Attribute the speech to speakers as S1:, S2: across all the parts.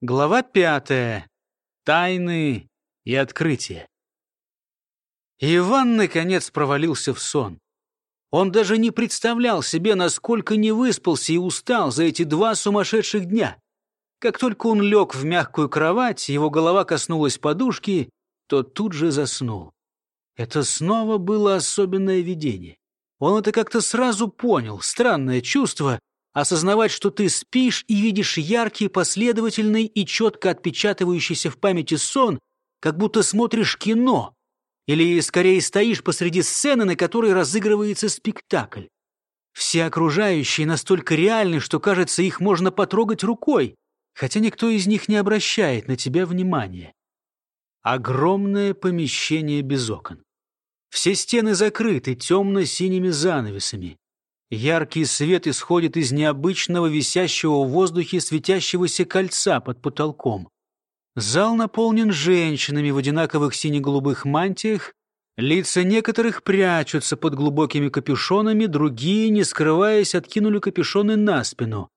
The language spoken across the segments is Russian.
S1: Глава пятая. Тайны и открытия. Иван, наконец, провалился в сон. Он даже не представлял себе, насколько не выспался и устал за эти два сумасшедших дня. Как только он лег в мягкую кровать, его голова коснулась подушки, то тут же заснул. Это снова было особенное видение. Он это как-то сразу понял, странное чувство, осознавать, что ты спишь и видишь яркий, последовательный и четко отпечатывающийся в памяти сон, как будто смотришь кино, или скорее стоишь посреди сцены, на которой разыгрывается спектакль. Все окружающие настолько реальны, что, кажется, их можно потрогать рукой, хотя никто из них не обращает на тебя внимания. Огромное помещение без окон. Все стены закрыты темно-синими занавесами. Яркий свет исходит из необычного висящего в воздухе светящегося кольца под потолком. Зал наполнен женщинами в одинаковых сине-голубых мантиях. Лица некоторых прячутся под глубокими капюшонами, другие, не скрываясь, откинули капюшоны на спину.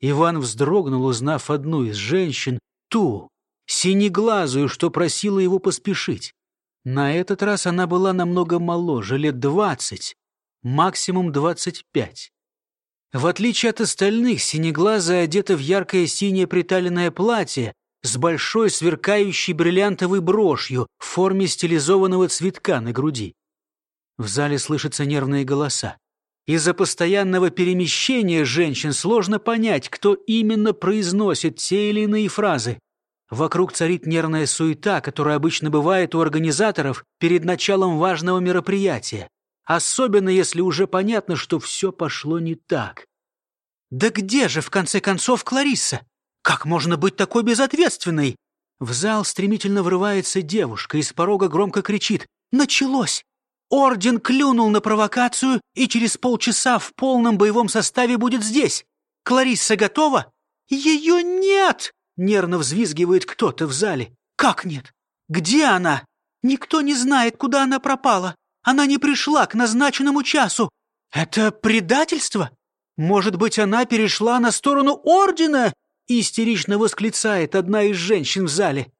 S1: Иван вздрогнул, узнав одну из женщин, ту, синеглазую, что просила его поспешить. На этот раз она была намного моложе, лет двадцать, максимум двадцать пять. В отличие от остальных, синеглазая одета в яркое синее приталенное платье с большой сверкающей бриллиантовой брошью в форме стилизованного цветка на груди. В зале слышатся нервные голоса. Из-за постоянного перемещения женщин сложно понять, кто именно произносит те или иные фразы. Вокруг царит нервная суета, которая обычно бывает у организаторов перед началом важного мероприятия. Особенно, если уже понятно, что все пошло не так. «Да где же, в конце концов, Кларисса? Как можно быть такой безответственной?» В зал стремительно врывается девушка и с порога громко кричит «Началось! Орден клюнул на провокацию и через полчаса в полном боевом составе будет здесь! Кларисса готова?» «Ее нет!» Нервно взвизгивает кто-то в зале. «Как нет? Где она? Никто не знает, куда она пропала. Она не пришла к назначенному часу. Это предательство? Может быть, она перешла на сторону Ордена?» Истерично восклицает одна из женщин в зале.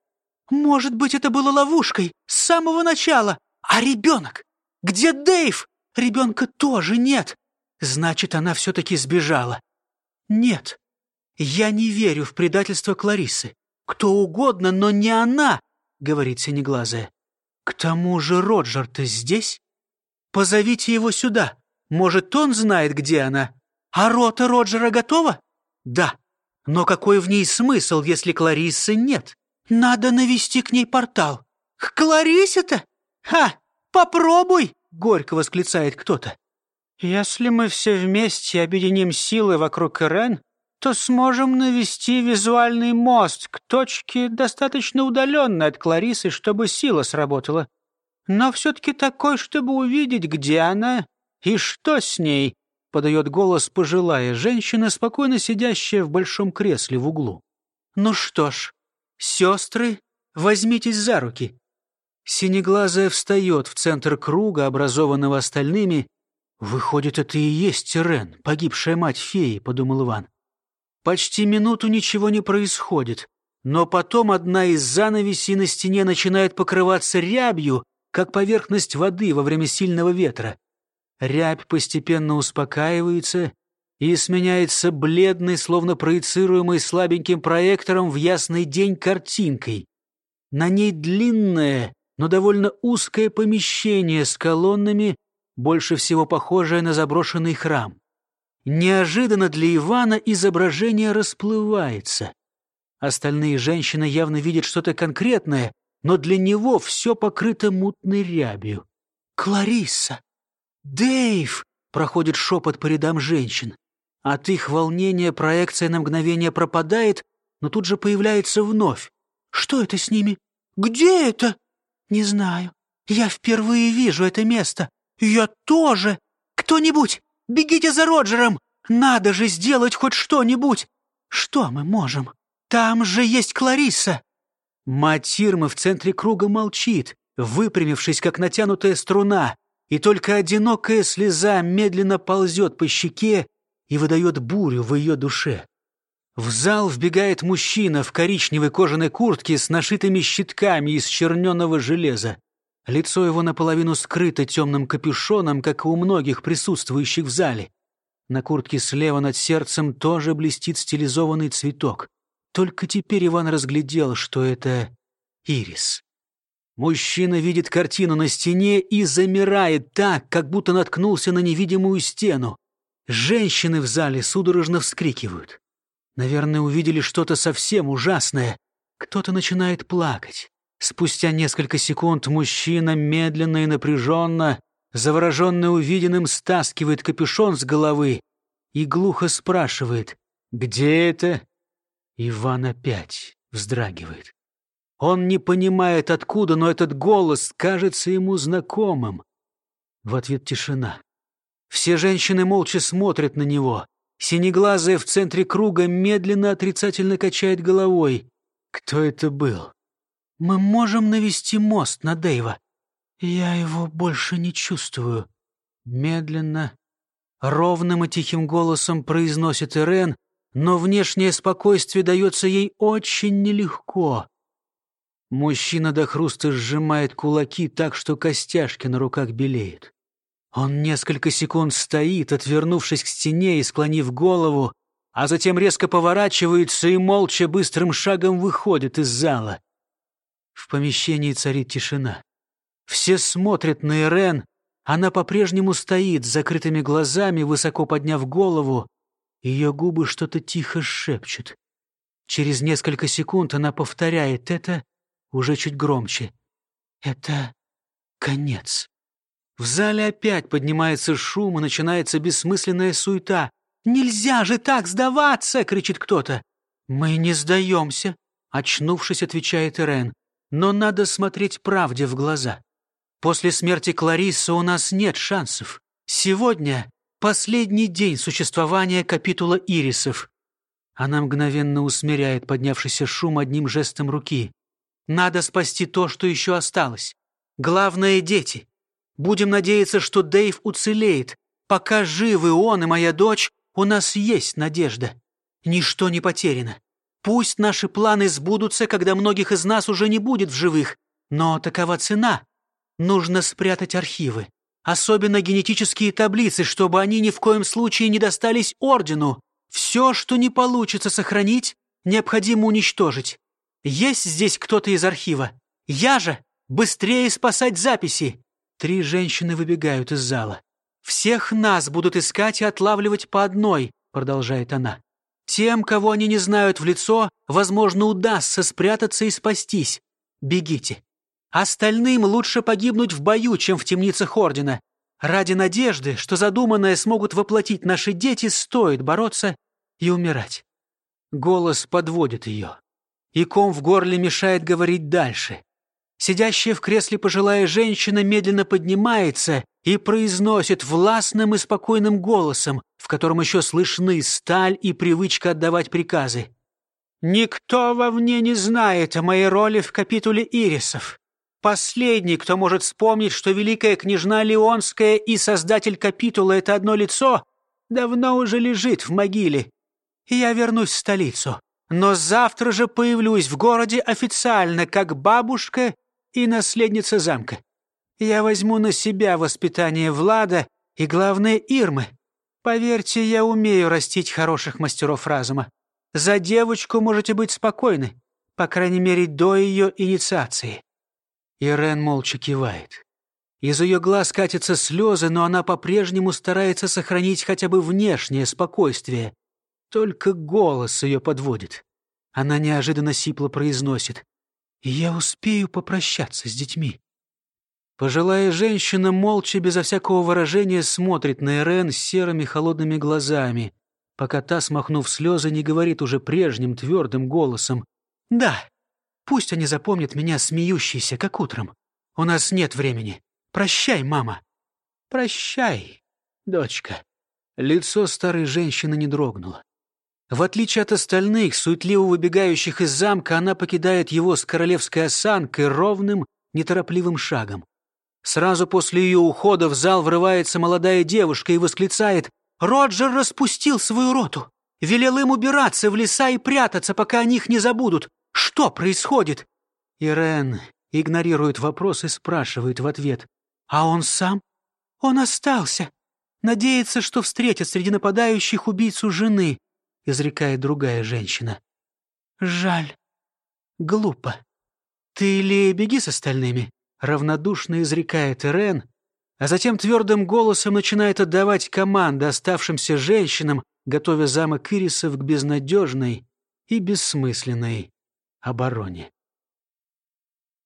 S1: «Может быть, это было ловушкой с самого начала. А ребенок? Где Дэйв? Ребенка тоже нет. Значит, она все-таки сбежала. Нет, «Я не верю в предательство Кларисы. Кто угодно, но не она», — говорит Синеглазая. «К тому же Роджер-то здесь? Позовите его сюда. Может, он знает, где она? А рота Роджера готова? Да. Но какой в ней смысл, если Кларисы нет? Надо навести к ней портал. К Кларисе-то? Ха! Попробуй!» — горько восклицает кто-то. «Если мы все вместе объединим силы вокруг Ирен, то сможем навести визуальный мост к точке, достаточно удаленной от Кларисы, чтобы сила сработала. Но все-таки такой, чтобы увидеть, где она и что с ней, подает голос пожилая женщина, спокойно сидящая в большом кресле в углу. Ну что ж, сестры, возьмитесь за руки. Синеглазая встает в центр круга, образованного остальными. «Выходит, это и есть Рен, погибшая мать феи», — подумал Иван. Почти минуту ничего не происходит, но потом одна из занавесей на стене начинает покрываться рябью, как поверхность воды во время сильного ветра. Рябь постепенно успокаивается и сменяется бледной, словно проецируемой слабеньким проектором в ясный день картинкой. На ней длинное, но довольно узкое помещение с колоннами, больше всего похожее на заброшенный храм. Неожиданно для Ивана изображение расплывается. Остальные женщины явно видят что-то конкретное, но для него все покрыто мутной рябью. «Кларисса! Дэйв!» — проходит шепот по рядам женщин. От их волнения проекция на мгновение пропадает, но тут же появляется вновь. «Что это с ними? Где это?» «Не знаю. Я впервые вижу это место. Я тоже. Кто-нибудь, Бегите за Роджером! Надо же сделать хоть что-нибудь! Что мы можем? Там же есть Клариса!» Мать Сирмы в центре круга молчит, выпрямившись, как натянутая струна, и только одинокая слеза медленно ползет по щеке и выдает бурю в ее душе. В зал вбегает мужчина в коричневой кожаной куртке с нашитыми щитками из черненого железа. Лицо его наполовину скрыто темным капюшоном, как и у многих присутствующих в зале. На куртке слева над сердцем тоже блестит стилизованный цветок. Только теперь Иван разглядел, что это ирис. Мужчина видит картину на стене и замирает так, как будто наткнулся на невидимую стену. Женщины в зале судорожно вскрикивают. Наверное, увидели что-то совсем ужасное. Кто-то начинает плакать. Спустя несколько секунд мужчина медленно и напряженно, завороженный увиденным, стаскивает капюшон с головы и глухо спрашивает «Где это?» Иван опять вздрагивает. Он не понимает, откуда, но этот голос кажется ему знакомым. В ответ тишина. Все женщины молча смотрят на него. Синеглазая в центре круга медленно отрицательно качает головой. Кто это был? Мы можем навести мост на Дэйва. Я его больше не чувствую. Медленно, ровным и тихим голосом произносит Ирен, но внешнее спокойствие дается ей очень нелегко. Мужчина до хруста сжимает кулаки так, что костяшки на руках белеют. Он несколько секунд стоит, отвернувшись к стене и склонив голову, а затем резко поворачивается и молча быстрым шагом выходит из зала. В помещении царит тишина. Все смотрят на Ирен, она по-прежнему стоит с закрытыми глазами, высоко подняв голову. Ее губы что-то тихо шепчут. Через несколько секунд она повторяет это уже чуть громче. «Это конец». В зале опять поднимается шум и начинается бессмысленная суета. «Нельзя же так сдаваться!» — кричит кто-то. «Мы не сдаемся», — очнувшись, отвечает Ирен. «Но надо смотреть правде в глаза. После смерти Кларисы у нас нет шансов. Сегодня последний день существования капитула ирисов». Она мгновенно усмиряет поднявшийся шум одним жестом руки. «Надо спасти то, что еще осталось. Главное — дети. Будем надеяться, что Дэйв уцелеет. Пока живы он и моя дочь, у нас есть надежда. Ничто не потеряно. Пусть наши планы сбудутся, когда многих из нас уже не будет в живых. Но такова цена. Нужно спрятать архивы. Особенно генетические таблицы, чтобы они ни в коем случае не достались Ордену. Все, что не получится сохранить, необходимо уничтожить. Есть здесь кто-то из архива? Я же! Быстрее спасать записи! Три женщины выбегают из зала. «Всех нас будут искать и отлавливать по одной», — продолжает она. «Тем, кого они не знают в лицо, возможно, удастся спрятаться и спастись. Бегите. Остальным лучше погибнуть в бою, чем в темницах Ордена. Ради надежды, что задуманное смогут воплотить наши дети, стоит бороться и умирать». Голос подводит ее. И ком в горле мешает говорить дальше. Сидящая в кресле пожилая женщина медленно поднимается и произносит властным и спокойным голосом, в котором еще слышны сталь и привычка отдавать приказы. «Никто вовне не знает о моей роли в капитуле Ирисов. Последний, кто может вспомнить, что великая княжна Леонская и создатель капитула — это одно лицо, давно уже лежит в могиле. Я вернусь в столицу, но завтра же появлюсь в городе официально, как бабушка и наследница замка. Я возьму на себя воспитание Влада и, главное, Ирмы. Поверьте, я умею растить хороших мастеров разума. За девочку можете быть спокойны, по крайней мере, до ее инициации». Ирен молча кивает. Из ее глаз катятся слезы, но она по-прежнему старается сохранить хотя бы внешнее спокойствие. Только голос ее подводит. Она неожиданно сипло произносит и я успею попрощаться с детьми. Пожилая женщина молча, безо всякого выражения, смотрит на Ирен серыми холодными глазами, пока та, смахнув слезы, не говорит уже прежним твердым голосом. «Да, пусть они запомнят меня смеющейся, как утром. У нас нет времени. Прощай, мама». «Прощай, дочка». Лицо старой женщины не дрогнуло. В отличие от остальных, суетливо выбегающих из замка, она покидает его с королевской осанкой ровным, неторопливым шагом. Сразу после ее ухода в зал врывается молодая девушка и восклицает «Роджер распустил свою роту! Велел им убираться в леса и прятаться, пока о них не забудут. Что происходит?» Ирен игнорирует вопрос и спрашивает в ответ. «А он сам? Он остался. Надеется, что встретит среди нападающих убийцу жены», изрекает другая женщина. «Жаль. Глупо. Ты или беги с остальными?» равнодушно изрекает Ирен, а затем твердым голосом начинает отдавать команды оставшимся женщинам, готовя замок Ирисов к безнадежной и бессмысленной обороне.